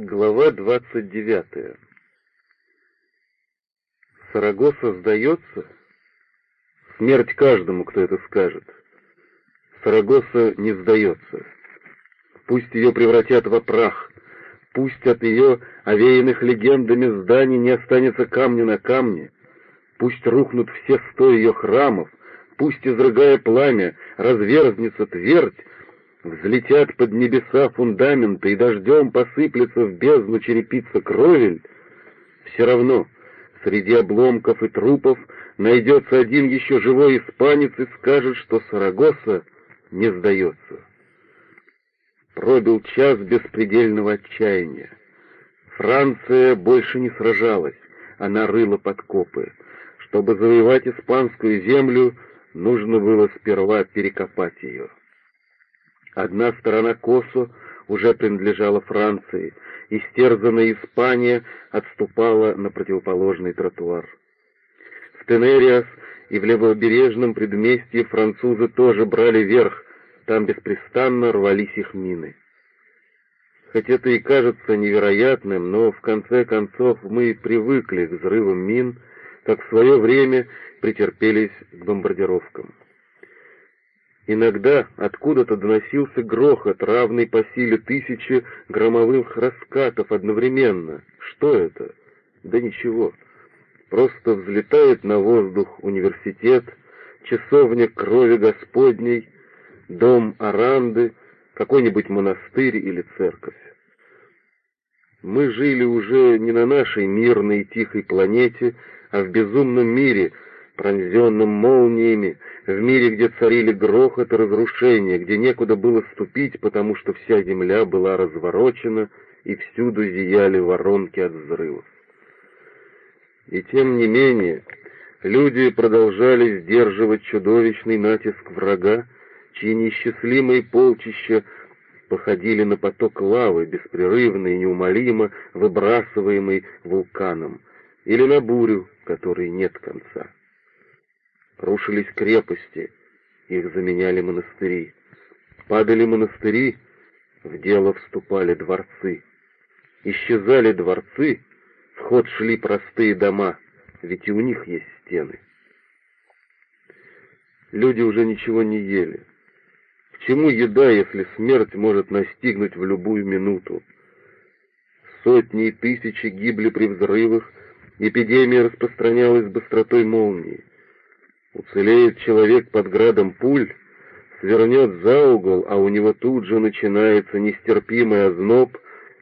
Глава 29. Сарагоса сдается? Смерть каждому, кто это скажет. Сарагоса не сдается. Пусть ее превратят во прах, пусть от ее овеянных легендами зданий не останется камня на камне, пусть рухнут все сто ее храмов, пусть, изрыгая пламя, разверзнется твердь, взлетят под небеса фундаменты и дождем посыплется в бездну черепица кровель, все равно среди обломков и трупов найдется один еще живой испанец и скажет, что Сарагоса не сдается. Пробил час беспредельного отчаяния. Франция больше не сражалась, она рыла подкопы. Чтобы завоевать испанскую землю, нужно было сперва перекопать ее. Одна сторона Косо уже принадлежала Франции, истерзанная Испания отступала на противоположный тротуар. В Тенериас и в левобережном предместье французы тоже брали верх, там беспрестанно рвались их мины. Хоть это и кажется невероятным, но в конце концов мы привыкли к взрывам мин, как в свое время претерпелись к бомбардировкам. Иногда откуда-то доносился грохот, равный по силе тысячи громовых раскатов одновременно. Что это? Да ничего. Просто взлетает на воздух университет, часовня крови Господней, дом Аранды, какой-нибудь монастырь или церковь. Мы жили уже не на нашей мирной и тихой планете, а в безумном мире — пронзенным молниями, в мире, где царили грохот и разрушение, где некуда было ступить, потому что вся земля была разворочена и всюду зияли воронки от взрывов. И тем не менее, люди продолжали сдерживать чудовищный натиск врага, чьи неисчислимые полчища походили на поток лавы, беспрерывно и неумолимо выбрасываемый вулканом, или на бурю, которой нет конца. Рушились крепости, их заменяли монастыри. Падали монастыри, в дело вступали дворцы. Исчезали дворцы, в ход шли простые дома, ведь и у них есть стены. Люди уже ничего не ели. К чему еда, если смерть может настигнуть в любую минуту? Сотни и тысячи гибли при взрывах, эпидемия распространялась быстротой молнии. Уцелеет человек под градом пуль, свернет за угол, а у него тут же начинается нестерпимый озноб,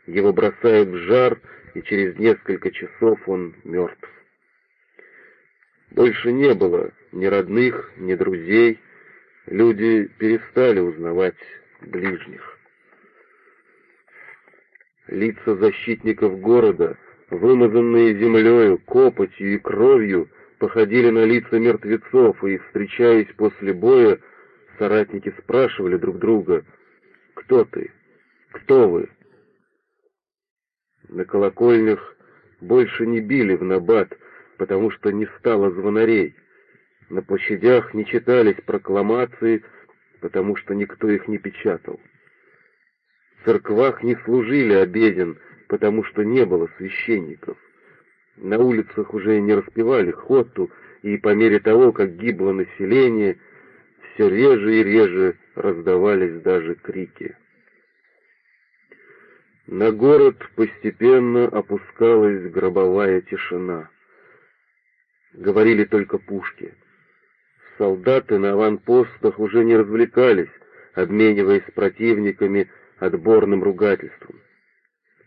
его бросает в жар, и через несколько часов он мертв. Больше не было ни родных, ни друзей, люди перестали узнавать ближних. Лица защитников города, вымазанные землею, копотью и кровью, походили на лица мертвецов, и, встречаясь после боя, соратники спрашивали друг друга, «Кто ты? Кто вы?» На колокольнях больше не били в набат, потому что не стало звонарей. На площадях не читались прокламации, потому что никто их не печатал. В церквах не служили обеден, потому что не было священников. На улицах уже не распевали хоту, и по мере того, как гибло население, все реже и реже раздавались даже крики. На город постепенно опускалась гробовая тишина. Говорили только пушки. Солдаты на аванпостах уже не развлекались, обмениваясь с противниками отборным ругательством.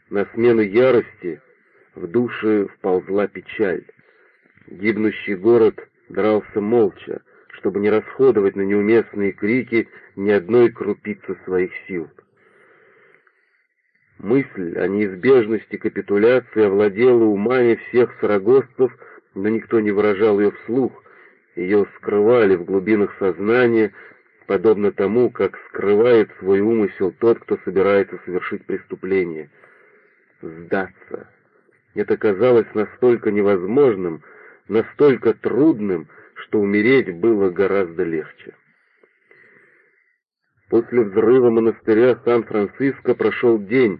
На смену ярости в душе вползла печаль. Гибнущий город дрался молча, чтобы не расходовать на неуместные крики ни одной крупицы своих сил. Мысль о неизбежности капитуляции овладела умами всех сарагоссов, но никто не выражал ее вслух, ее скрывали в глубинах сознания, подобно тому, как скрывает свой умысел тот, кто собирается совершить преступление. Сдаться это казалось настолько невозможным, настолько трудным, что умереть было гораздо легче. После взрыва монастыря Сан-Франциско прошел день,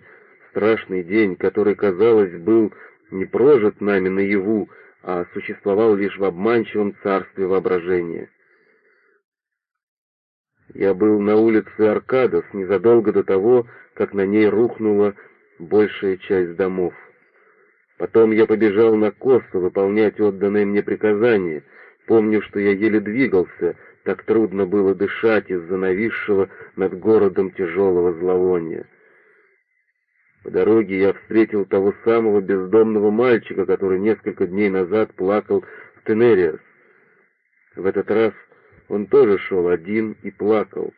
страшный день, который, казалось, был не прожит нами наяву, а существовал лишь в обманчивом царстве воображения. Я был на улице Аркадос незадолго до того, как на ней рухнула большая часть домов. Потом я побежал на Косту выполнять отданное мне приказание. Помню, что я еле двигался, так трудно было дышать из-за нависшего над городом тяжелого зловония. По дороге я встретил того самого бездомного мальчика, который несколько дней назад плакал в Тенериас. В этот раз он тоже шел один и плакал.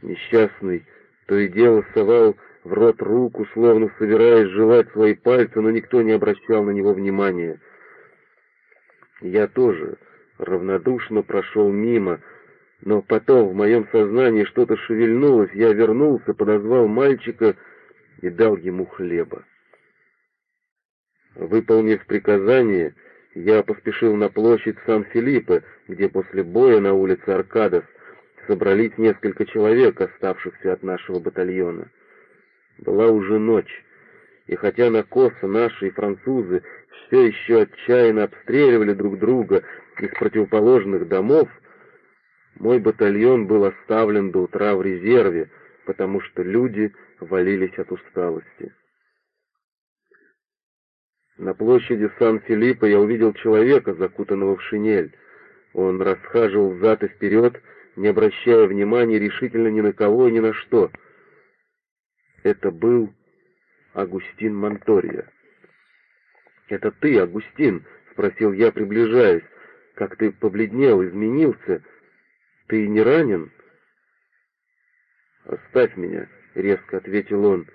Несчастный то и дело совал в рот руку, словно собираясь жевать свои пальцы, но никто не обращал на него внимания. Я тоже равнодушно прошел мимо, но потом в моем сознании что-то шевельнулось, я вернулся, подозвал мальчика и дал ему хлеба. Выполнив приказание, я поспешил на площадь Сан-Филиппе, где после боя на улице Аркадос собрались несколько человек, оставшихся от нашего батальона. Была уже ночь, и хотя на косо наши и французы все еще отчаянно обстреливали друг друга из противоположных домов, мой батальон был оставлен до утра в резерве, потому что люди валились от усталости. На площади Сан-Филиппо я увидел человека, закутанного в шинель. Он расхаживал взад и вперед, не обращая внимания решительно ни на кого и ни на что. Это был Агустин Монтория. «Это ты, Агустин?» — спросил я, приближаясь. «Как ты побледнел, изменился? Ты не ранен?» «Оставь меня», — резко ответил он.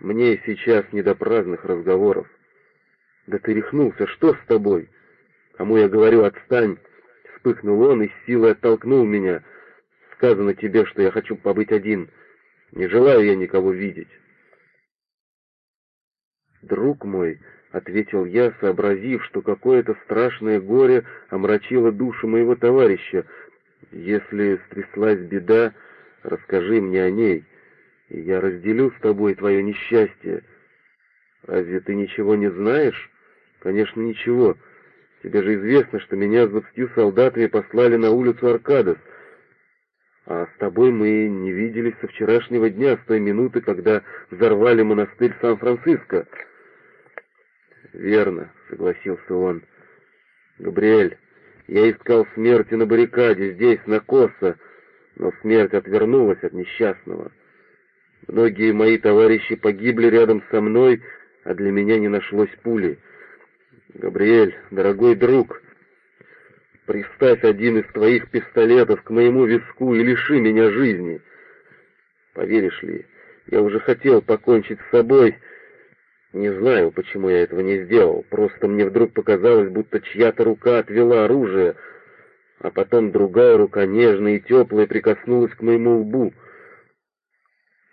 «Мне сейчас не до праздных разговоров». «Да ты рехнулся, что с тобой?» «Кому я говорю, отстань!» Вспыхнул он и с силой оттолкнул меня. «Сказано тебе, что я хочу побыть один. Не желаю я никого видеть». «Друг мой», — ответил я, сообразив, что какое-то страшное горе омрачило душу моего товарища, — «если стряслась беда, расскажи мне о ней, и я разделю с тобой твое несчастье. Разве ты ничего не знаешь? Конечно, ничего. Тебе же известно, что меня с двадцатью солдатами послали на улицу Аркадос, а с тобой мы не виделись со вчерашнего дня, с той минуты, когда взорвали монастырь Сан-Франциско. Верно, согласился он. Габриэль, я искал смерти на баррикаде, здесь, на Коса, но смерть отвернулась от несчастного. Многие мои товарищи погибли рядом со мной, а для меня не нашлось пули. Габриэль, дорогой друг, приставь один из твоих пистолетов к моему виску и лиши меня жизни. Поверишь ли, я уже хотел покончить с собой. Не знаю, почему я этого не сделал. Просто мне вдруг показалось, будто чья-то рука отвела оружие, а потом другая рука, нежная и теплая, прикоснулась к моему лбу.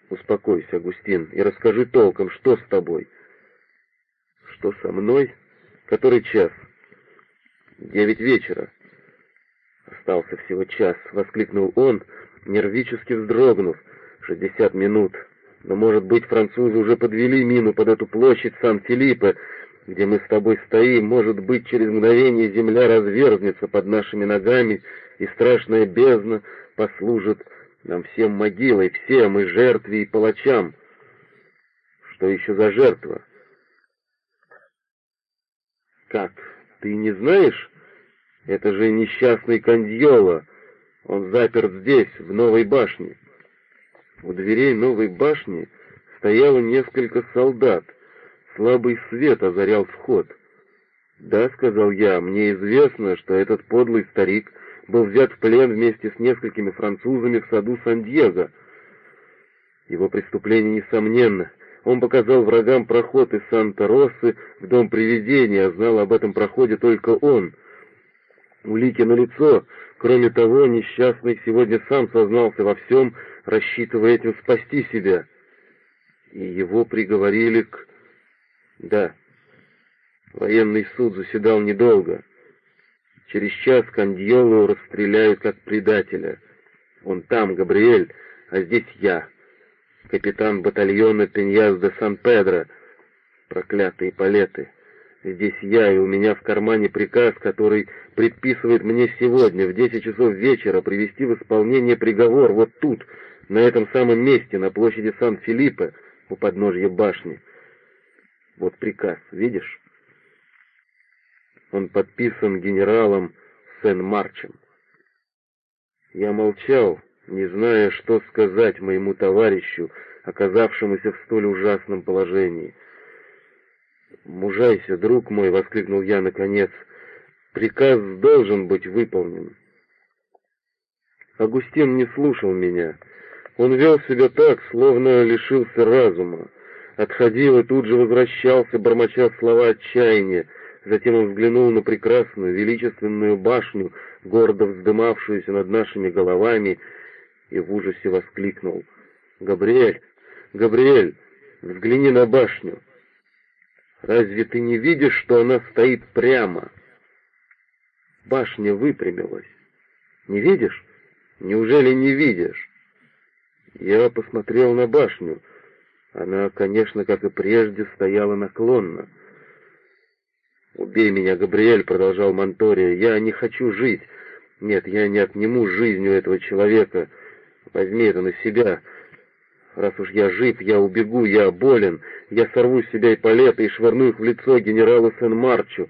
Успокойся, Агустин, и расскажи толком, что с тобой. Что со мной? Который час? Девять вечера. Остался всего час, воскликнул он, нервически вздрогнув. Шестьдесят минут. Но, может быть, французы уже подвели мину под эту площадь Сан-Филиппе, где мы с тобой стоим, может быть, через мгновение земля разверзнется под нашими ногами, и страшная бездна послужит нам всем могилой, всем, и жертве, и палачам. Что еще за жертва? Как, ты не знаешь? Это же несчастный Кандьола. Он заперт здесь, в новой башне. У дверей новой башни стояло несколько солдат — Слабый свет озарял вход. «Да», — сказал я, — «мне известно, что этот подлый старик был взят в плен вместе с несколькими французами в саду Сан-Диего. Его преступление несомненно. Он показал врагам проход из Санта-Россы в дом привидения, а знал об этом проходе только он. Улики на лицо. Кроме того, несчастный сегодня сам сознался во всем, рассчитывая этим спасти себя. И его приговорили к да. Военный суд заседал недолго. Через час Кандьолу расстреляют как предателя. Он там, Габриэль, а здесь я. капитан батальона Пеньяс де Сан-Педро. Проклятые палеты. Здесь я, и у меня в кармане приказ, который предписывает мне сегодня в 10 часов вечера привести в исполнение приговор вот тут, на этом самом месте, на площади Сан-Филиппе, у подножья башни. Вот приказ, видишь? Он подписан генералом Сен-Марчем. Я молчал, не зная, что сказать моему товарищу, оказавшемуся в столь ужасном положении. «Мужайся, друг мой!» — воскликнул я наконец. «Приказ должен быть выполнен». Агустин не слушал меня. Он вел себя так, словно лишился разума. Отходил и тут же возвращался, бормоча слова отчаяния. Затем он взглянул на прекрасную, величественную башню, гордо вздымавшуюся над нашими головами, и в ужасе воскликнул. «Габриэль! Габриэль! Взгляни на башню! Разве ты не видишь, что она стоит прямо?» Башня выпрямилась. «Не видишь? Неужели не видишь?» Я посмотрел на башню. Она, конечно, как и прежде, стояла наклонно. «Убей меня, Габриэль», — продолжал Монтория, — «я не хочу жить. Нет, я не отниму жизнь у этого человека. Возьми это на себя. Раз уж я жив, я убегу, я болен. Я сорву с себя и палеты и швырну их в лицо генералу Сен-Марчу.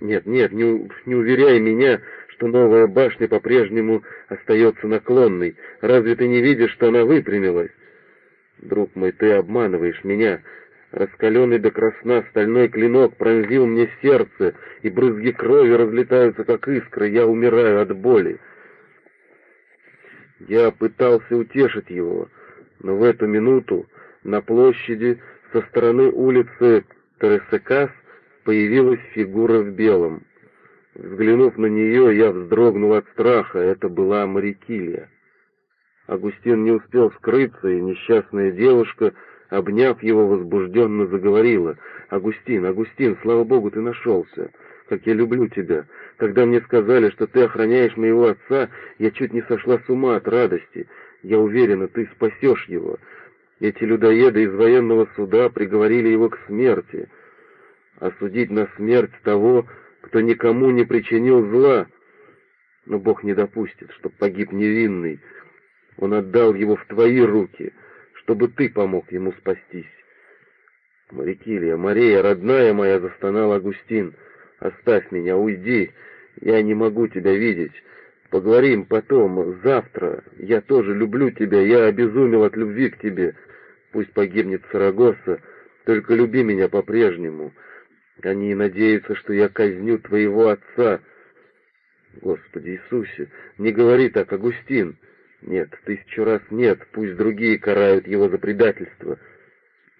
Нет, нет, не, не уверяй меня, что новая башня по-прежнему остается наклонной. Разве ты не видишь, что она выпрямилась? Друг мой, ты обманываешь меня. Раскаленный до красна стальной клинок пронзил мне сердце, и брызги крови разлетаются, как искры, я умираю от боли. Я пытался утешить его, но в эту минуту на площади со стороны улицы Тересекас появилась фигура в белом. Взглянув на нее, я вздрогнул от страха, это была Марикилия. Агустин не успел скрыться, и несчастная девушка обняв его, возбужденно заговорила. «Агустин, Агустин, слава Богу, ты нашелся! Как я люблю тебя! Когда мне сказали, что ты охраняешь моего отца, я чуть не сошла с ума от радости. Я уверена, ты спасешь его. Эти людоеды из военного суда приговорили его к смерти. Осудить на смерть того, кто никому не причинил зла. Но Бог не допустит, чтоб погиб невинный. Он отдал его в твои руки» чтобы ты помог ему спастись. Марикилия, Мария, родная моя, застонал Агустин. Оставь меня, уйди, я не могу тебя видеть. Поговорим потом, завтра. Я тоже люблю тебя, я обезумел от любви к тебе. Пусть погибнет Сарагоса, только люби меня по-прежнему. Они надеются, что я казню твоего отца. Господи Иисусе, не говори так, Агустин. Нет, тысячу раз нет, пусть другие карают его за предательство.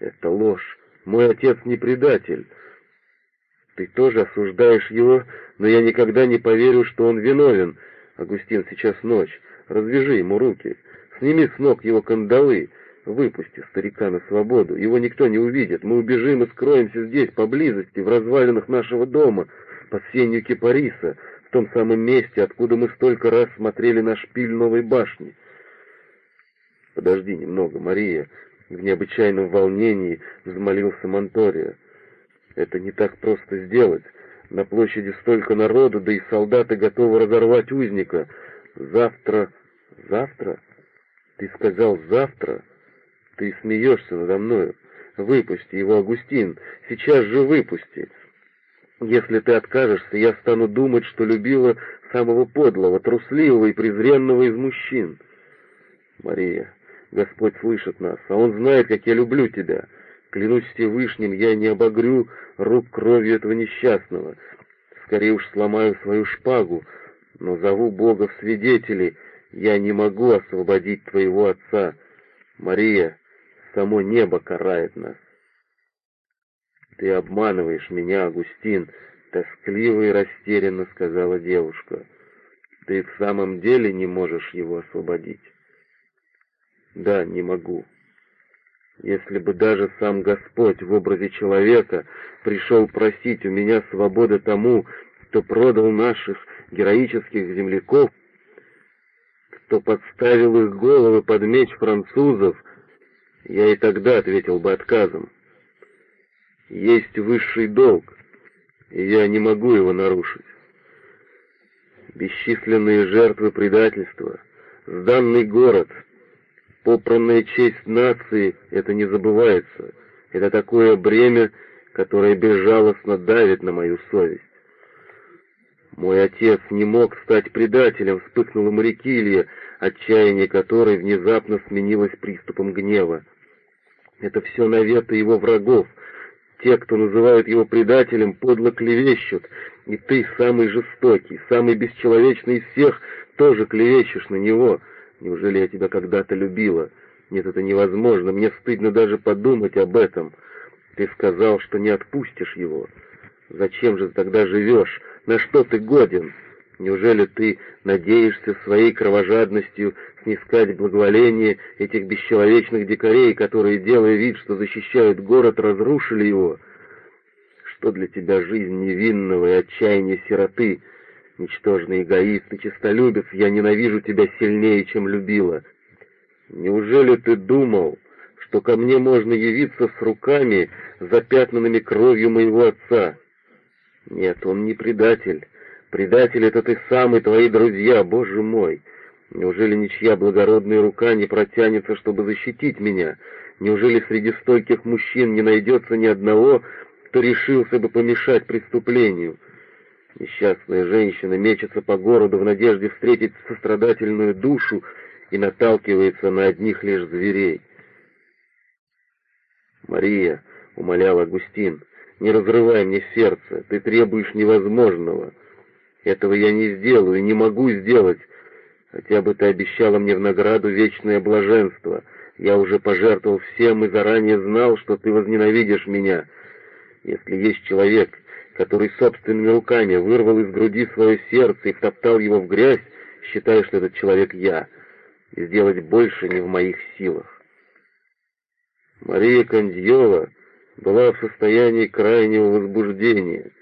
Это ложь. Мой отец не предатель. Ты тоже осуждаешь его, но я никогда не поверю, что он виновен. Агустин, сейчас ночь. Развяжи ему руки. Сними с ног его кандалы. Выпусти старика на свободу. Его никто не увидит. Мы убежим и скроемся здесь, поблизости, в развалинах нашего дома, под сенью кипариса в том самом месте, откуда мы столько раз смотрели на шпиль новой башни. Подожди немного, Мария, в необычайном волнении взмолился Монтория. Это не так просто сделать. На площади столько народу, да и солдаты готовы разорвать узника. Завтра... Завтра? Ты сказал завтра? Ты смеешься надо мною. Выпусти его, Агустин, сейчас же выпусти. Если ты откажешься, я стану думать, что любила самого подлого, трусливого и презренного из мужчин. Мария, Господь слышит нас, а Он знает, как я люблю тебя. Клянусь Всевышним, я не обогрю рук кровью этого несчастного. Скорее уж сломаю свою шпагу, но зову Бога в свидетели, я не могу освободить твоего отца. Мария, само небо карает нас. «Ты обманываешь меня, Агустин», — тоскливо и растерянно сказала девушка. «Ты в самом деле не можешь его освободить?» «Да, не могу. Если бы даже сам Господь в образе человека пришел просить у меня свободы тому, кто продал наших героических земляков, кто подставил их головы под меч французов, я и тогда ответил бы отказом. Есть высший долг, и я не могу его нарушить. Бесчисленные жертвы предательства, сданный город, попранная честь нации — это не забывается. Это такое бремя, которое безжалостно давит на мою совесть. Мой отец не мог стать предателем, вспыхнула Марикилья, отчаяние которой внезапно сменилось приступом гнева. Это все наветы его врагов. Те, кто называют его предателем, подло клевещут, и ты, самый жестокий, самый бесчеловечный из всех, тоже клевещешь на него. Неужели я тебя когда-то любила? Нет, это невозможно, мне стыдно даже подумать об этом. Ты сказал, что не отпустишь его. Зачем же ты тогда живешь? На что ты годен? Неужели ты надеешься своей кровожадностью снискать благоволение этих бесчеловечных дикарей, которые, делая вид, что защищают город, разрушили его? Что для тебя жизнь невинного и отчаяния сироты? Ничтожный эгоист и честолюбец, я ненавижу тебя сильнее, чем любила. Неужели ты думал, что ко мне можно явиться с руками, запятнанными кровью моего отца? Нет, он не предатель. Предатель — это ты сам и твои друзья, боже мой! Неужели ничья благородная рука не протянется, чтобы защитить меня? Неужели среди стольких мужчин не найдется ни одного, кто решился бы помешать преступлению? Несчастная женщина мечется по городу в надежде встретить сострадательную душу и наталкивается на одних лишь зверей. «Мария», — умолял Агустин, — «не разрывай мне сердце, ты требуешь невозможного». Этого я не сделаю, не могу сделать. Хотя бы ты обещала мне в награду вечное блаженство. Я уже пожертвовал всем и заранее знал, что ты возненавидишь меня. Если есть человек, который собственными руками вырвал из груди свое сердце и втоптал его в грязь, считай, что этот человек я. И сделать больше не в моих силах. Мария Кондьева была в состоянии крайнего возбуждения.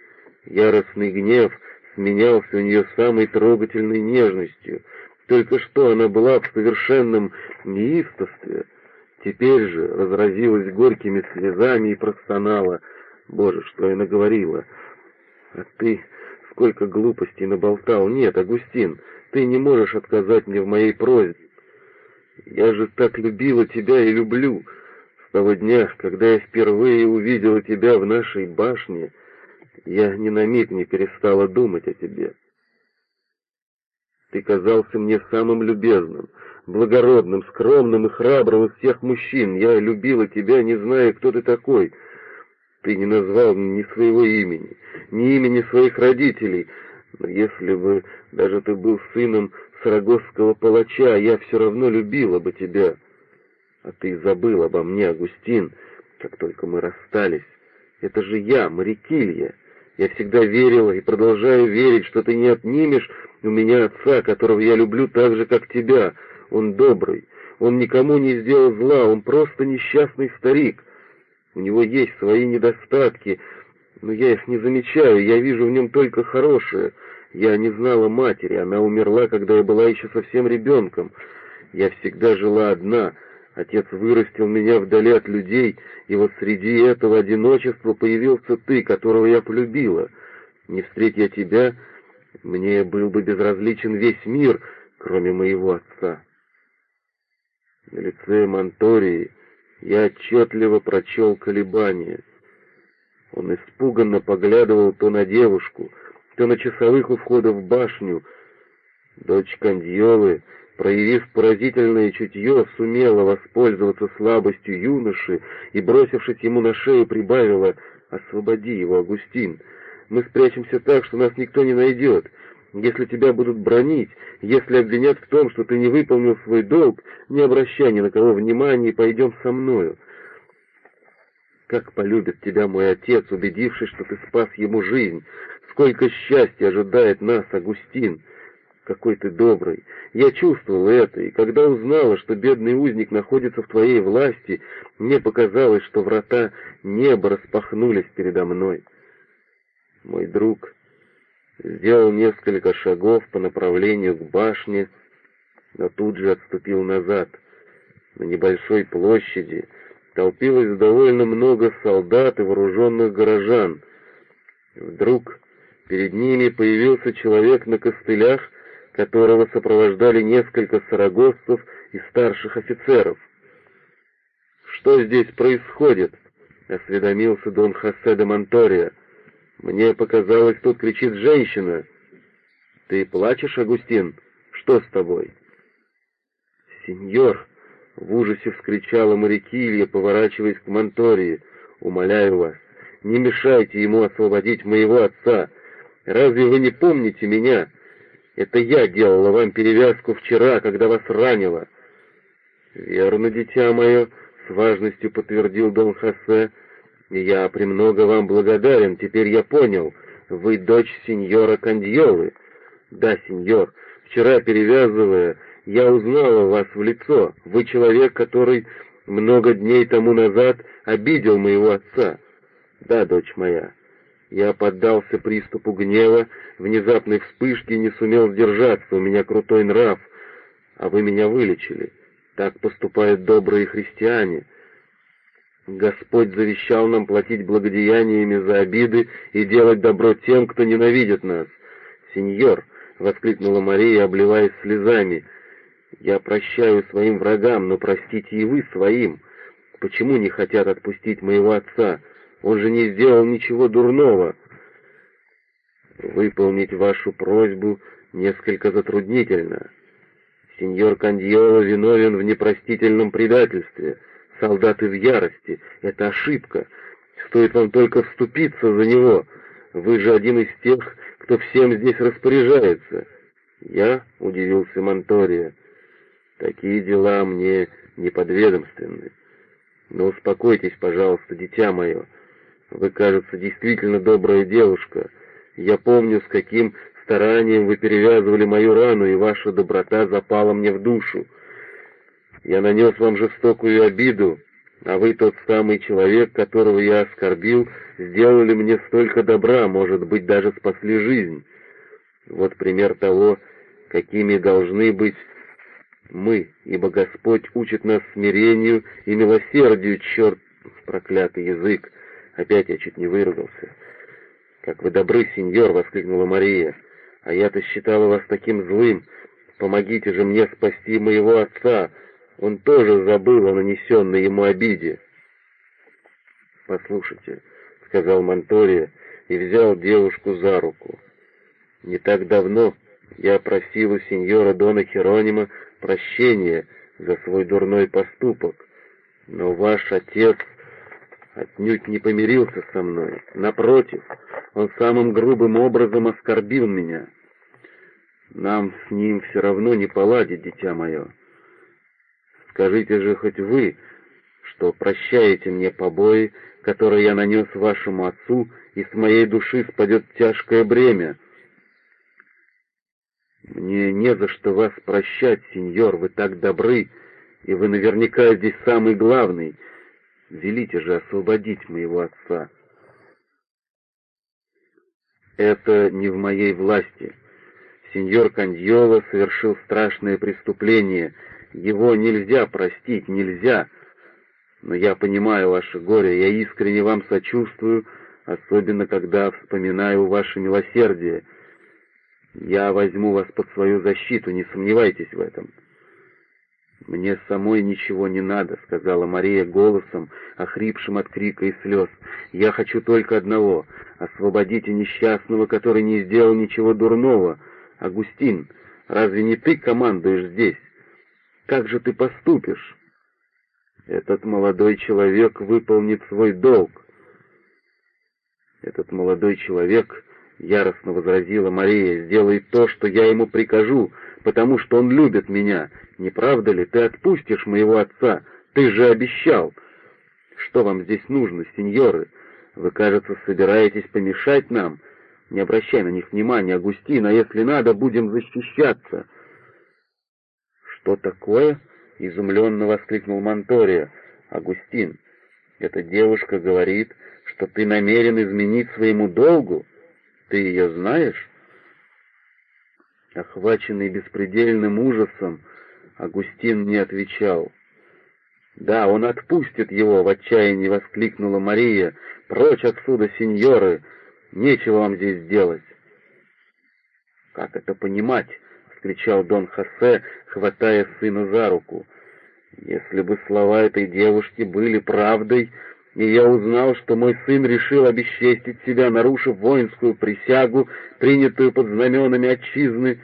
Яростный гнев — сменялся у нее самой трогательной нежностью. Только что она была в совершенном неистовстве, теперь же разразилась горькими слезами и простонала. «Боже, что я наговорила! А ты сколько глупостей наболтал! Нет, Агустин, ты не можешь отказать мне в моей просьбе. Я же так любила тебя и люблю. С того дня, когда я впервые увидела тебя в нашей башне, — я ни на миг не перестала думать о тебе. Ты казался мне самым любезным, благородным, скромным и храбрым из всех мужчин. Я любила тебя, не зная, кто ты такой. Ты не назвал ни своего имени, ни имени своих родителей. Но если бы даже ты был сыном сарагосского палача, я все равно любила бы тебя. А ты забыл обо мне, Агустин, как только мы расстались. Это же я, Марикилья. Я всегда верила и продолжаю верить, что ты не отнимешь у меня отца, которого я люблю так же, как тебя. Он добрый, он никому не сделал зла, он просто несчастный старик. У него есть свои недостатки, но я их не замечаю, я вижу в нем только хорошее. Я не знала матери, она умерла, когда я была еще совсем ребенком. Я всегда жила одна — Отец вырастил меня вдали от людей, и вот среди этого одиночества появился ты, которого я полюбила. Не встреть я тебя, мне был бы безразличен весь мир, кроме моего отца. На лице Монтории я отчетливо прочел колебания. Он испуганно поглядывал то на девушку, то на часовых у входа в башню. Дочь Кандьолы проявив поразительное чутье, сумела воспользоваться слабостью юноши и, бросившись ему на шею, прибавила «Освободи его, Агустин! Мы спрячемся так, что нас никто не найдет. Если тебя будут бронить, если обвинят в том, что ты не выполнил свой долг, не обращай ни на кого внимания и пойдем со мною. Как полюбит тебя мой отец, убедившись, что ты спас ему жизнь! Сколько счастья ожидает нас, Агустин!» какой ты добрый. Я чувствовал это, и когда узнала, что бедный узник находится в твоей власти, мне показалось, что врата неба распахнулись передо мной. Мой друг сделал несколько шагов по направлению к башне, но тут же отступил назад. На небольшой площади толпилось довольно много солдат и вооруженных горожан. Вдруг перед ними появился человек на костылях, которого сопровождали несколько сарагоссов и старших офицеров. «Что здесь происходит?» — осведомился Дон Хосе де Монтория. «Мне показалось, тут кричит женщина». «Ты плачешь, Агустин? Что с тобой?» «Сеньор!» — в ужасе вскричала Марикилья, поворачиваясь к Монтории. «Умоляю вас, не мешайте ему освободить моего отца. Разве вы не помните меня? Это я делала вам перевязку вчера, когда вас ранило». «Верно, дитя мое», — с важностью подтвердил Дон Хосе. «Я премного вам благодарен, теперь я понял. Вы дочь сеньора Кандьолы». «Да, сеньор, вчера, перевязывая, я узнала вас в лицо. Вы человек, который много дней тому назад обидел моего отца. Да, дочь моя, я поддался приступу гнева, внезапной вспышке не сумел сдержаться, у меня крутой нрав, а вы меня вылечили. Так поступают добрые христиане. Господь завещал нам платить благодеяниями за обиды и делать добро тем, кто ненавидит нас. Сеньор, — воскликнула Мария, обливаясь слезами. «Я прощаю своим врагам, но простите и вы своим. Почему не хотят отпустить моего отца? Он же не сделал ничего дурного». «Выполнить вашу просьбу несколько затруднительно. Сеньор Кандиола виновен в непростительном предательстве. Солдаты в ярости. Это ошибка. Стоит вам только вступиться за него. Вы же один из тех, кто всем здесь распоряжается. Я удивился Монтория. Такие дела мне не подведомственны. Но успокойтесь, пожалуйста, дитя мое. Вы, кажется, действительно добрая девушка. Я помню, с каким старанием вы перевязывали мою рану, и ваша доброта запала мне в душу. Я нанес вам жестокую обиду, а вы тот самый человек, которого я оскорбил, сделали мне столько добра, может быть, даже спасли жизнь. Вот пример того, какими должны быть мы, ибо Господь учит нас смирению и милосердию, черт, проклятый язык. Опять я чуть не выругался. «Как вы добры, сеньор!» — воскликнула Мария. «А я-то считала вас таким злым. Помогите же мне спасти моего отца!» Он тоже забыл о нанесенной ему обиде. «Послушайте», — сказал Монтория и взял девушку за руку. «Не так давно я просил у сеньора Дона Херонима прощения за свой дурной поступок, но ваш отец отнюдь не помирился со мной. Напротив, он самым грубым образом оскорбил меня. Нам с ним все равно не поладить, дитя мое». Скажите же хоть вы, что прощаете мне побои, которые я нанес вашему отцу, и с моей души спадет тяжкое бремя. Мне не за что вас прощать, сеньор, вы так добры, и вы наверняка здесь самый главный. Велите же освободить моего отца. Это не в моей власти. Сеньор Кандьола совершил страшное преступление — его нельзя простить, нельзя. Но я понимаю ваше горе, я искренне вам сочувствую, особенно когда вспоминаю ваше милосердие. Я возьму вас под свою защиту, не сомневайтесь в этом. «Мне самой ничего не надо», — сказала Мария голосом, охрипшим от крика и слез. «Я хочу только одного — освободите несчастного, который не сделал ничего дурного. Агустин, разве не ты командуешь здесь?» Как же ты поступишь? Этот молодой человек выполнит свой долг. Этот молодой человек, яростно возразила Мария, сделает то, что я ему прикажу, потому что он любит меня. Не правда ли, ты отпустишь моего отца? Ты же обещал. Что вам здесь нужно, сеньоры? Вы, кажется, собираетесь помешать нам. Не обращай на них внимания, Агустин, а если надо, будем защищаться. «Что такое?» — изумленно воскликнул Монтория. «Агустин, эта девушка говорит, что ты намерен изменить своему долгу. Ты ее знаешь?» Охваченный беспредельным ужасом, Агустин не отвечал. «Да, он отпустит его!» — в отчаянии воскликнула Мария. «Прочь отсюда, сеньоры! Нечего вам здесь делать!» «Как это понимать?» — вскричал Дон Хосе, хватая сына за руку. «Если бы слова этой девушки были правдой, и я узнал, что мой сын решил обесчестить себя, нарушив воинскую присягу, принятую под знаменами отчизны,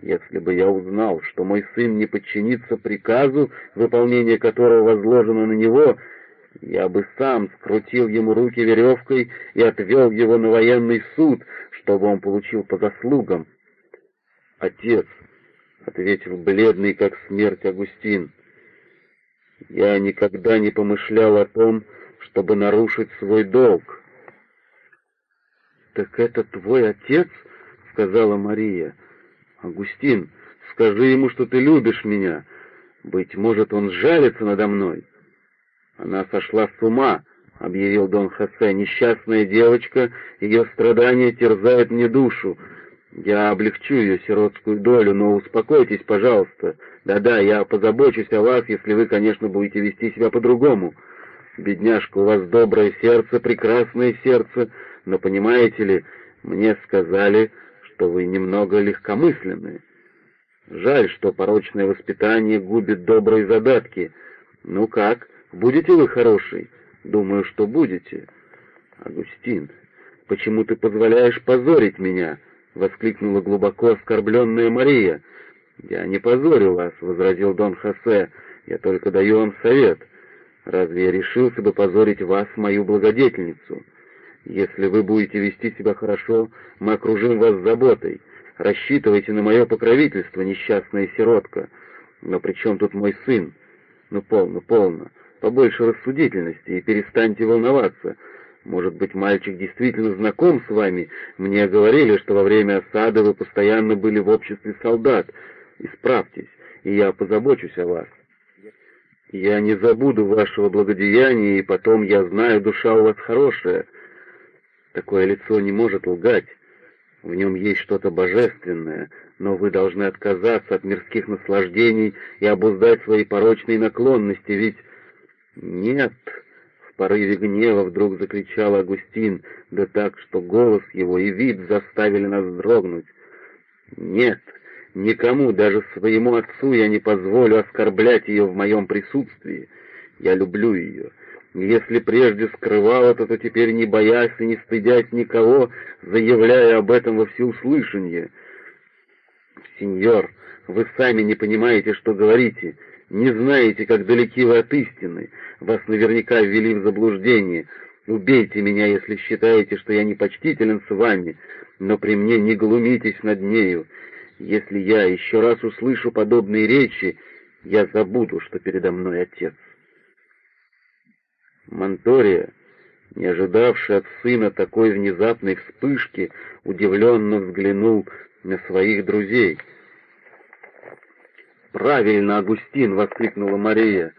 если бы я узнал, что мой сын не подчинится приказу, выполнение которого возложено на него, я бы сам скрутил ему руки веревкой и отвел его на военный суд, чтобы он получил по заслугам. «Отец», — ответил бледный, как смерть Агустин, — «я никогда не помышлял о том, чтобы нарушить свой долг». «Так это твой отец?» — сказала Мария. «Агустин, скажи ему, что ты любишь меня. Быть может, он жалится надо мной». «Она сошла с ума», — объявил Дон Хосе. «Несчастная девочка, ее страдания терзают мне душу. Я облегчу ее сиротскую долю, но успокойтесь, пожалуйста. Да-да, я позабочусь о вас, если вы, конечно, будете вести себя по-другому. Бедняжка, у вас доброе сердце, прекрасное сердце, но, понимаете ли, мне сказали, что вы немного легкомысленны. Жаль, что порочное воспитание губит добрые задатки. Ну как, будете вы хороший? Думаю, что будете. Агустин, почему ты позволяешь позорить меня? — воскликнула глубоко оскорбленная Мария. «Я не позорю вас», — возразил Дон Хосе, — «я только даю вам совет. Разве я решился бы позорить вас, мою благодетельницу?» Если вы будете вести себя хорошо, мы окружим вас заботой. Рассчитывайте на мое покровительство, несчастная сиротка. Но при чем тут мой сын? Ну, полно, полно. Побольше рассудительности и перестаньте волноваться. Может быть, мальчик действительно знаком с вами? Мне говорили, что во время осады вы постоянно были в обществе солдат. Исправьтесь, и я позабочусь о вас. Я не забуду вашего благодеяния, и потом, я знаю, душа у вас хорошая — Такое лицо не может лгать. В нем есть что-то божественное, но вы должны отказаться от мирских наслаждений и обуздать свои порочные наклонности, ведь... Нет, порыве гнева вдруг закричал Агустин, да так, что голос его и вид заставили нас дрогнуть. Нет, никому, даже своему отцу я не позволю оскорблять ее в моем присутствии. Я люблю ее, если прежде скрывал это, то теперь не боясь и не стыдясь никого, заявляя об этом во всеуслышание. «Сеньор, вы сами не понимаете, что говорите, не знаете, как далеки вы от истины, вас наверняка ввели в заблуждение. Убейте меня, если считаете, что я непочтителен с вами, но при мне не глумитесь над нею. Если я еще раз услышу подобные речи, я забуду, что передо мной отец». Монтория, не ожидавший от сына такой внезапной вспышки, удивленно взглянул на своих друзей. «Правильно, Агустин!» — воскликнула Мария.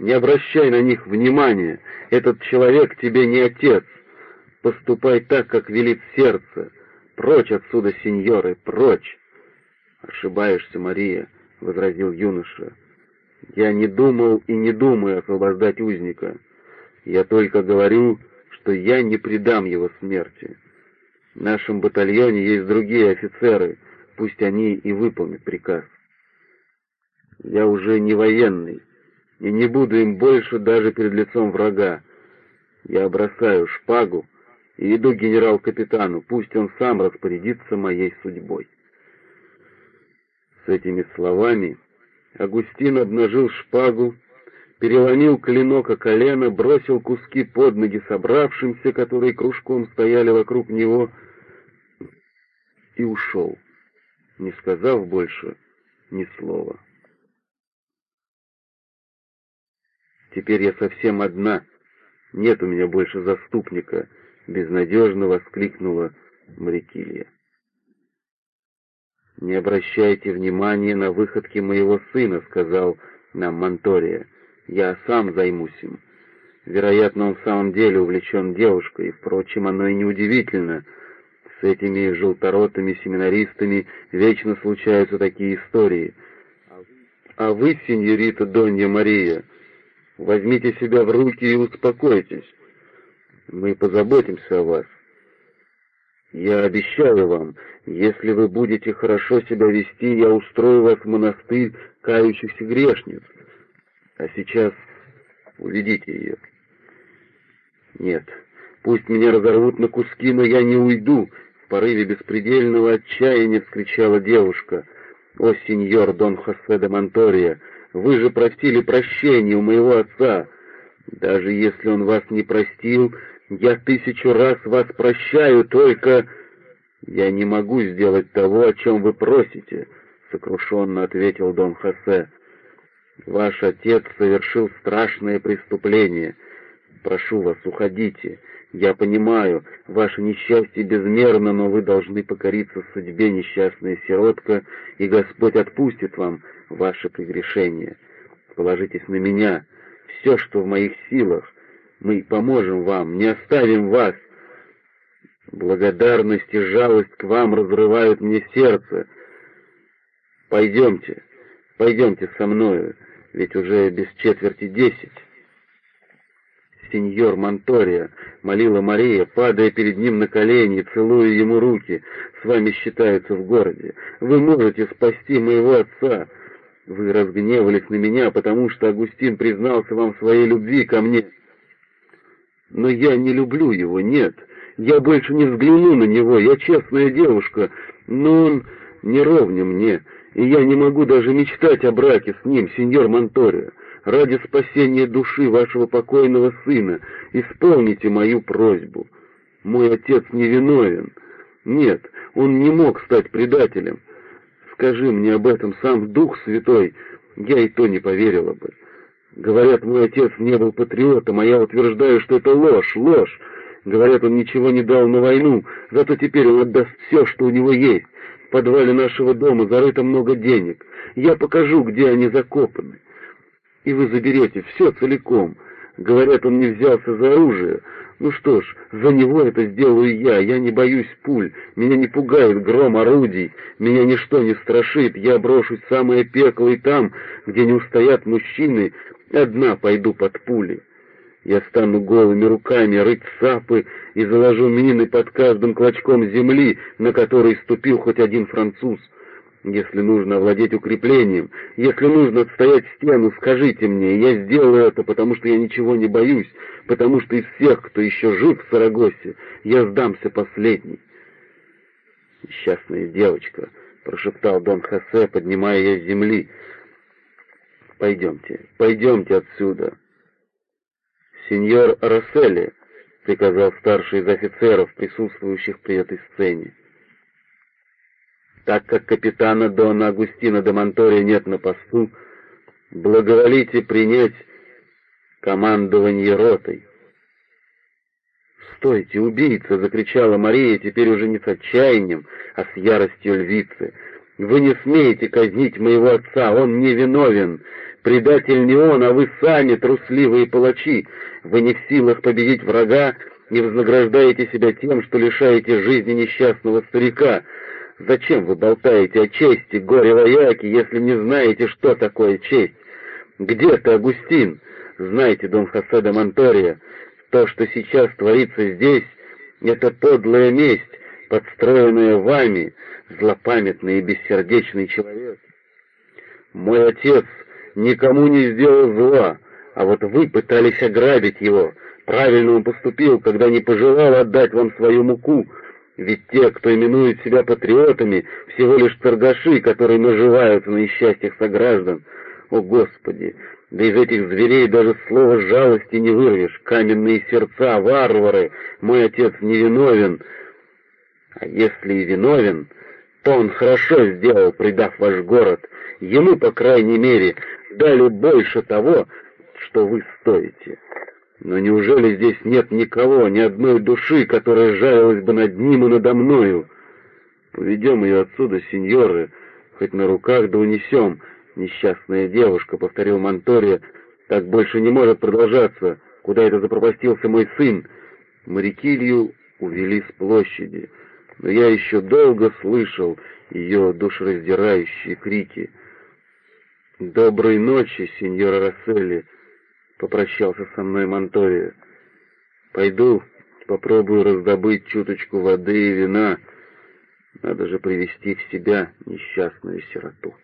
«Не обращай на них внимания. Этот человек тебе не отец. Поступай так, как велит сердце. Прочь отсюда, сеньоры, прочь!» «Ошибаешься, Мария», — возразил юноша. «Я не думал и не думаю освобождать узника. Я только говорю, что я не предам его смерти. В нашем батальоне есть другие офицеры, пусть они и выполнят приказ. Я уже не военный, и не буду им больше даже перед лицом врага. Я бросаю шпагу и иду генерал-капитану, пусть он сам распорядится моей судьбой. С этими словами Агустин обнажил шпагу переломил клинок о колено, бросил куски под ноги собравшимся, которые кружком стояли вокруг него, и ушел, не сказав больше ни слова. Теперь я совсем одна, нет у меня больше заступника, безнадежно воскликнула Мрикилья. «Не обращайте внимания на выходки моего сына», — сказал нам Монтория. Я сам займусь им. Вероятно, он в самом деле увлечен девушкой, впрочем, оно и неудивительно. С этими желторотыми семинаристами вечно случаются такие истории. А вы, сеньорита Донья Мария, Возьмите себя в руки и успокойтесь. Мы позаботимся о вас. Я обещаю вам, если вы будете хорошо себя вести, я устрою вас в монастырь кающихся грешниц. А сейчас уведите ее. Нет, пусть меня разорвут на куски, но я не уйду, в порыве беспредельного отчаяния вскричала девушка. «О, сеньор Дон Хосе де Монтория, вы же просили прощения у моего отца. Даже если он вас не простил, я тысячу раз вас прощаю, только я не могу сделать того, о чем вы просите, сокрушенно ответил Дон Хосе. Ваш отец совершил страшное преступление. Прошу вас, уходите. Я понимаю, ваше несчастье безмерно, но вы должны покориться судьбе, несчастная сиротка, и Господь отпустит вам ваше прегрешение. Положитесь на меня. Все, что в моих силах, мы поможем вам, не оставим вас. Благодарность и жалость к вам разрывают мне сердце. Пойдемте, пойдемте со мною, ведь уже без четверти десять. «Сеньор Монтория», — молила Мария, падая перед ним на колени, целуя ему руки, — «с вами считаются в городе. Вы можете спасти моего отца. Вы разгневались на меня, потому что Агустин признался вам в своей любви ко мне. Но я не люблю его, нет. Я больше не взгляну на него, я честная девушка, но он не ровня мне, и я не могу даже мечтать о браке с ним, сеньор Монторио. Ради спасения души вашего покойного сына исполните мою просьбу. Мой отец невиновен. Нет, он не мог стать предателем. Скажи мне об этом сам Дух Святой, я и то не поверила бы. Говорят, мой отец не был патриотом, а я утверждаю, что это ложь, ложь. Говорят, он ничего не дал на войну, зато теперь он отдаст все, что у него есть. В подвале нашего дома зарыто много денег. Я покажу, где они закопаны. И вы заберете все целиком. Говорят, он не взялся за оружие, ну что ж, за него это сделаю я, я не боюсь пуль, меня не пугает гром орудий, меня ничто не страшит, я брошусь в самое пекло и там, где не устоят мужчины, одна пойду под пули. Я стану голыми руками рыть сапы и заложу мины под каждым клочком земли, на который ступил хоть один француз. Если нужно овладеть укреплением, если нужно отстоять стену, скажите мне, я сделаю это, потому что я ничего не боюсь, потому что из всех, кто еще жив в Сарагосе, я сдамся последний. Несчастная девочка, — прошептал Дон Хосе, поднимая ее с земли. Пойдемте, пойдемте отсюда. Сеньор Рассели, — приказал старший из офицеров, присутствующих при этой сцене так как капитана Дона Агустина де Монтория нет на посту, благоволите принять командование ротой. «Стойте, убийца!» — закричала Мария, теперь уже не с отчаянием, а с яростью львицы. «Вы не смеете казнить моего отца, он не виновен. Предатель не он, а вы сами, трусливые палачи. Вы не в силах победить врага и вознаграждаете себя тем, что лишаете жизни несчастного старика. Зачем вы болтаете о чести, горе-вояки, если не знаете, что такое честь? Где ты, Агустин? Знаете, Дон Хосе де Монтория, то, что сейчас творится здесь, это подлая месть, подстроенная вами, злопамятный и бессердечный человек. Мой отец никому не сделал зла, а вот вы пытались ограбить его. Правильно он поступил, когда не пожелал отдать вам свою муку, ведь те, кто именует себя патриотами, всего лишь торгаши, которые наживаются на несчастьях сограждан. О, Господи! Да из этих зверей даже слова жалости не вырвешь. Каменные сердца, варвары! Мой отец невиновен. А если и виновен, то он хорошо сделал, предав ваш город. Ему, по крайней мере, дали больше того, что вы стоите. Но неужели здесь нет никого, ни одной души, которая жалилась бы над ним и надо мною? Поведем ее отсюда, сеньоры, хоть на руках да унесем. Несчастная девушка, — повторил Монтория, — так больше не может продолжаться. Куда это запропастился мой сын? Марикилью увели с площади, но я еще долго слышал ее душераздирающие крики. «Доброй ночи, сеньора Расселли!» — попрощался со мной Монтория. «Пойду, попробую раздобыть чуточку воды и вина. Надо же привести в себя несчастную сироту».